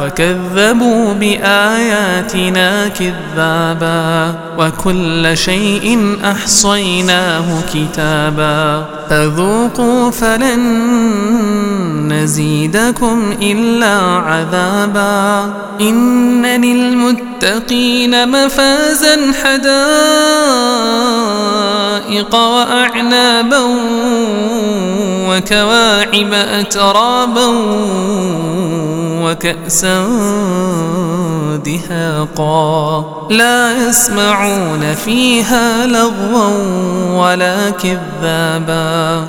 وكذبوا بآياتنا كذابا وكل شيء أحصيناه كتابا فذوقوا فلن نزيدكم إلا عذابا إن للمتقين مفازا حدائق وأعنابا وكواعب أترابا وكأسا دهاقا لا يسمعون فيها لغوا ولا كذابا